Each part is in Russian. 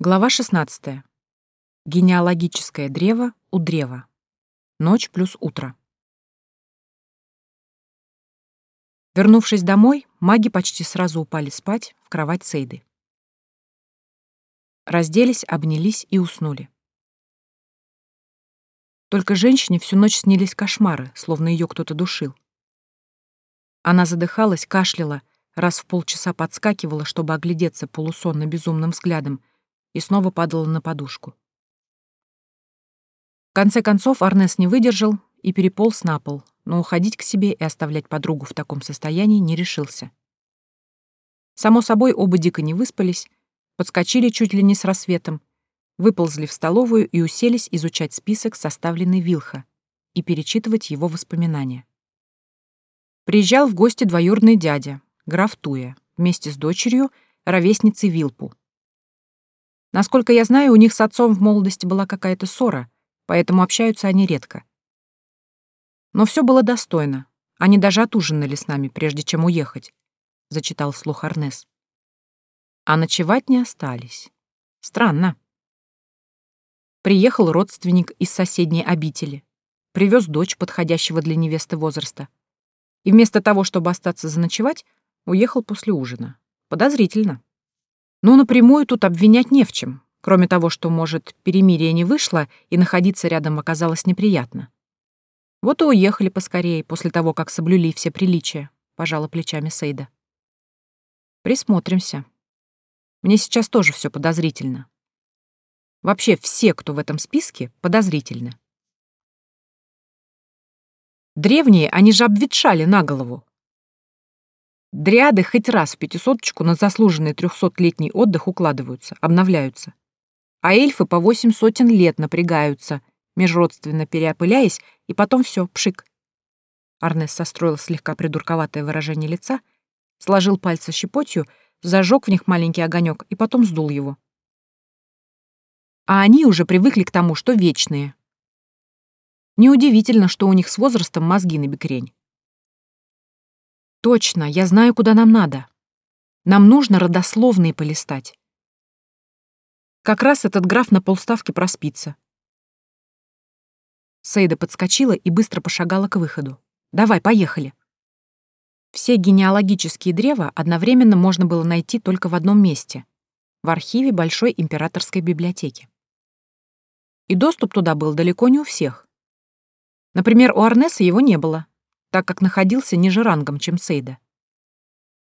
Глава 16. Генеалогическое древо у древа. Ночь плюс утро. Вернувшись домой, маги почти сразу упали спать в кровать Сейды. Разделись, обнялись и уснули. Только женщине всю ночь снились кошмары, словно ее кто-то душил. Она задыхалась, кашляла, раз в полчаса подскакивала, чтобы оглядеться полусонно безумным взглядом, и снова падала на подушку. В конце концов Арнес не выдержал и переполз на пол, но уходить к себе и оставлять подругу в таком состоянии не решился. Само собой, оба дико не выспались, подскочили чуть ли не с рассветом, выползли в столовую и уселись изучать список, составленный Вилха, и перечитывать его воспоминания. Приезжал в гости двоюродный дядя, граф Туя, вместе с дочерью, ровесницей Вилпу, Насколько я знаю, у них с отцом в молодости была какая-то ссора, поэтому общаются они редко. Но все было достойно. Они даже отужинали с нами, прежде чем уехать, — зачитал вслух Арнес. А ночевать не остались. Странно. Приехал родственник из соседней обители, привез дочь подходящего для невесты возраста. И вместо того, чтобы остаться заночевать, уехал после ужина. Подозрительно. Но напрямую тут обвинять не в чем, кроме того, что, может, перемирие не вышло и находиться рядом оказалось неприятно. Вот и уехали поскорее, после того, как соблюли все приличия, пожала плечами Сейда. Присмотримся. Мне сейчас тоже все подозрительно. Вообще все, кто в этом списке, подозрительны. Древние, они же обветшали на голову, Дриады хоть раз в пятисоточку на заслуженный трехсотлетний отдых укладываются, обновляются. А эльфы по восемь сотен лет напрягаются, межродственно переопыляясь, и потом все, пшик. Арнес состроил слегка придурковатое выражение лица, сложил пальцы щепотью, зажег в них маленький огонек и потом сдул его. А они уже привыкли к тому, что вечные. Неудивительно, что у них с возрастом мозги на бекрень. Точно, я знаю, куда нам надо. Нам нужно родословные полистать. Как раз этот граф на полставки проспится. Сейда подскочила и быстро пошагала к выходу. «Давай, поехали». Все генеалогические древа одновременно можно было найти только в одном месте — в архиве Большой императорской библиотеки. И доступ туда был далеко не у всех. Например, у Арнеса его не было, так как находился ниже рангом, чем Сейда.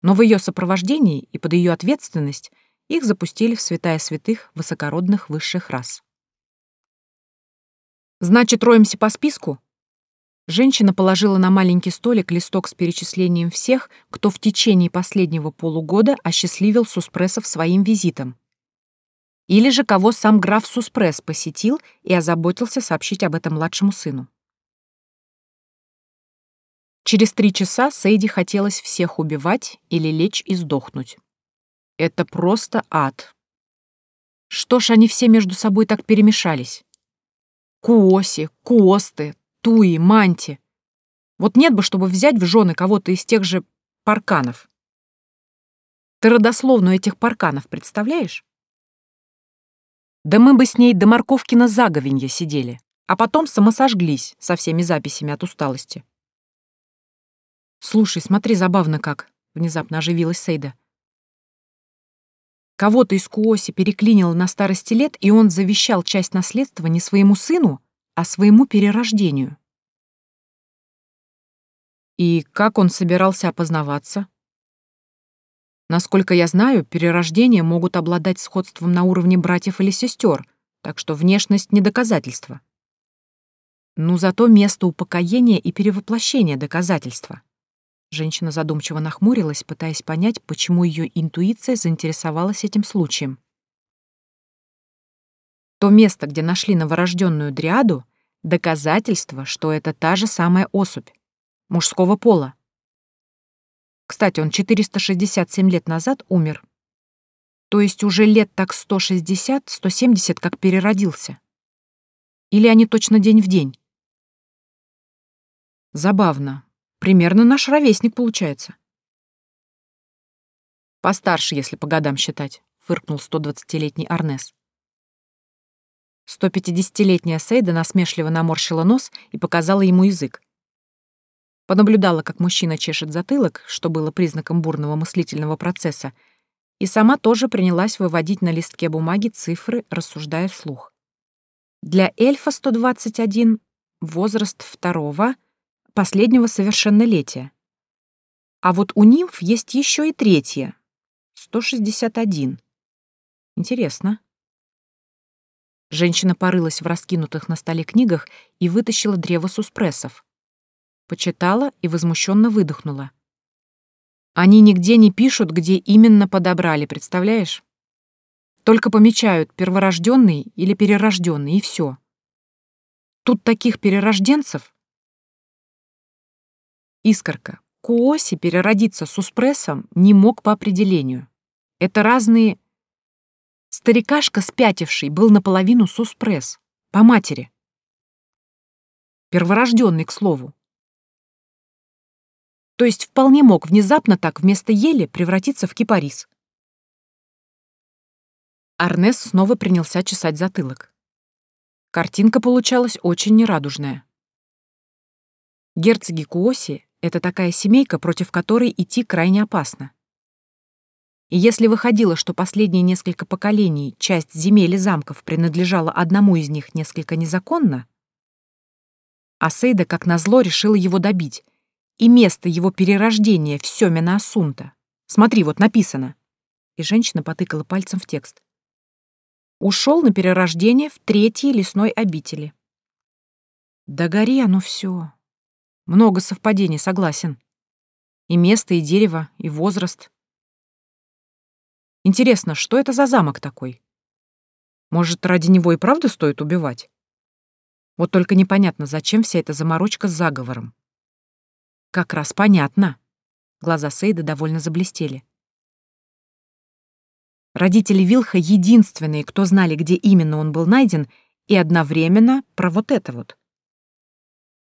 Но в ее сопровождении и под ее ответственность их запустили в святая святых высокородных высших рас. «Значит, роемся по списку?» Женщина положила на маленький столик листок с перечислением всех, кто в течение последнего полугода осчастливил Суспрессов своим визитом. Или же кого сам граф Суспресс посетил и озаботился сообщить об этом младшему сыну. Через три часа Сейди хотелось всех убивать или лечь и сдохнуть. Это просто ад. Что ж они все между собой так перемешались? Куоси, Куосты, Туи, Манти. Вот нет бы, чтобы взять в жены кого-то из тех же парканов. Ты родословно этих парканов представляешь? Да мы бы с ней до морковки на заговенье сидели, а потом самосожглись со всеми записями от усталости. «Слушай, смотри, забавно как!» — внезапно оживилась Сейда. Кого-то из Куоси переклинило на старости лет, и он завещал часть наследства не своему сыну, а своему перерождению. И как он собирался опознаваться? Насколько я знаю, перерождения могут обладать сходством на уровне братьев или сестер, так что внешность — не доказательство. Ну, зато место упокоения и перевоплощения — доказательства. Женщина задумчиво нахмурилась, пытаясь понять, почему ее интуиция заинтересовалась этим случаем. То место, где нашли новорожденную дриаду, доказательство, что это та же самая особь, мужского пола. Кстати, он 467 лет назад умер. То есть уже лет так 160-170, как переродился. Или они точно день в день? Забавно, Примерно наш ровесник получается. Постарше, если по годам считать, фыркнул 120-летний Арнес. 150-летняя Сейда насмешливо наморщила нос и показала ему язык. Понаблюдала, как мужчина чешет затылок, что было признаком бурного мыслительного процесса, и сама тоже принялась выводить на листке бумаги цифры, рассуждая вслух. Для эльфа 121 — возраст второго, последнего совершеннолетия. А вот у нимф есть еще и третье — 161. Интересно. Женщина порылась в раскинутых на столе книгах и вытащила древо суспрессов. Почитала и возмущенно выдохнула. Они нигде не пишут, где именно подобрали, представляешь? Только помечают перворожденный или перерожденный, и все. Тут таких перерожденцев. Искорка. Куоси переродиться суспрессом не мог по определению. Это разные Старикашка, спятивший, был наполовину суспресс. По матери. Перворожденный, к слову. То есть вполне мог внезапно так вместо ели превратиться в кипарис. Арнес снова принялся чесать затылок. Картинка получалась очень нерадужная. Герцоги Куоси — это такая семейка, против которой идти крайне опасно. И если выходило, что последние несколько поколений часть земель и замков принадлежала одному из них несколько незаконно, Асейда, как назло, решила его добить, и место его перерождения в Сёмина Асунта. Смотри, вот написано. И женщина потыкала пальцем в текст. Ушел на перерождение в третьей лесной обители. Да гори оно все. Много совпадений, согласен. И место, и дерево, и возраст — Интересно, что это за замок такой? Может, ради него и правда стоит убивать? Вот только непонятно, зачем вся эта заморочка с заговором. Как раз понятно. Глаза Сейда довольно заблестели. Родители Вилха единственные, кто знали, где именно он был найден, и одновременно про вот это вот.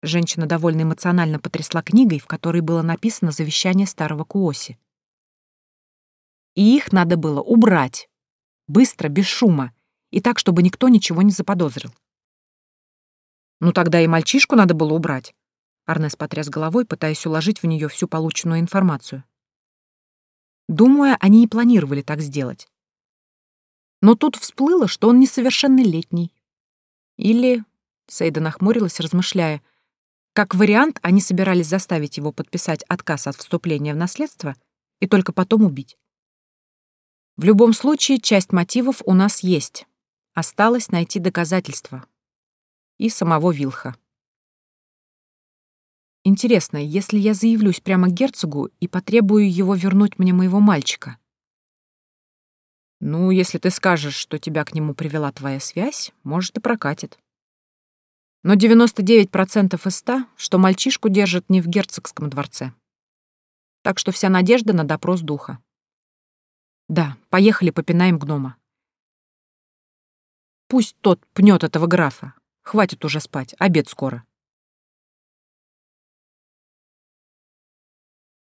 Женщина довольно эмоционально потрясла книгой, в которой было написано завещание старого Куоси и их надо было убрать. Быстро, без шума, и так, чтобы никто ничего не заподозрил. «Ну тогда и мальчишку надо было убрать», — Арнес потряс головой, пытаясь уложить в нее всю полученную информацию. Думаю, они и планировали так сделать. Но тут всплыло, что он несовершеннолетний. Или, Сейда нахмурилась, размышляя, как вариант, они собирались заставить его подписать отказ от вступления в наследство и только потом убить. В любом случае, часть мотивов у нас есть. Осталось найти доказательства. И самого Вилха. Интересно, если я заявлюсь прямо к герцогу и потребую его вернуть мне моего мальчика? Ну, если ты скажешь, что тебя к нему привела твоя связь, может, и прокатит. Но 99% из 100, что мальчишку держат не в герцогском дворце. Так что вся надежда на допрос духа. Да, поехали попинаем гнома. Пусть тот пнет этого графа. Хватит уже спать, обед скоро.